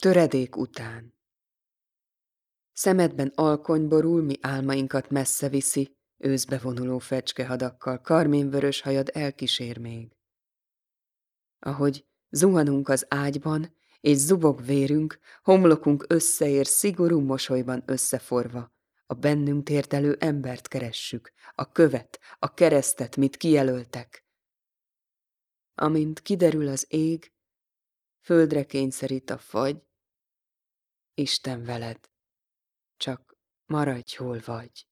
Töredék után. Szemedben alkony borul, mi álmainkat messze viszi, őszbe vonuló fecskehadakkal, karmínvörös hajad elkísér még. Ahogy zuhanunk az ágyban, és zubog vérünk, homlokunk összeér szigorú mosolyban összeforva, a bennünk térdelő embert keressük, a követ, a keresztet, mit kijelöltek. Amint kiderül az ég, földre kényszerít a fagy, Isten veled, csak maradj, hol vagy.